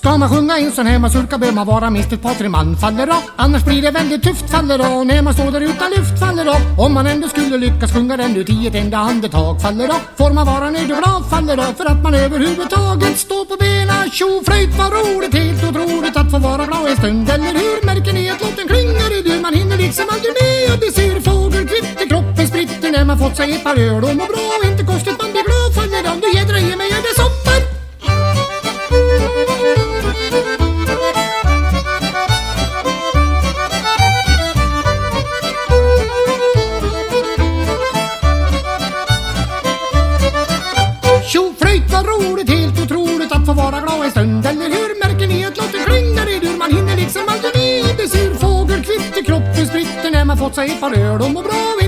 Ska man sjunga en sån här mazurka bör man vara minst ett par tre man faller av. Annars blir det väldigt tufft faller av. När man står där utan luft faller av. Om man ändå skulle lyckas sjunga den ut i ett enda andetag faller av. Får man vara nöjd och glad faller av. För att man överhuvudtaget står på bena, Tjo flöjt vad roligt, helt otroligt att få vara glad en stund. Eller hur? Märker ni att låten klingar i dur? Man hinner liksom aldrig med. Och det ser fågelkvitter, kroppen spritter när man fått sig ett par öl och mår bra. Inte konstigt man blir glad Tjo flöjt vad roligt, helt otroligt att få vara glad en stund Eller hur? Märker ni att låten klingar i dur? Man hinner liksom aldrig med Det Fågel fågelkvitter, kroppen spritter när man fått sig ett par öl och mår bra,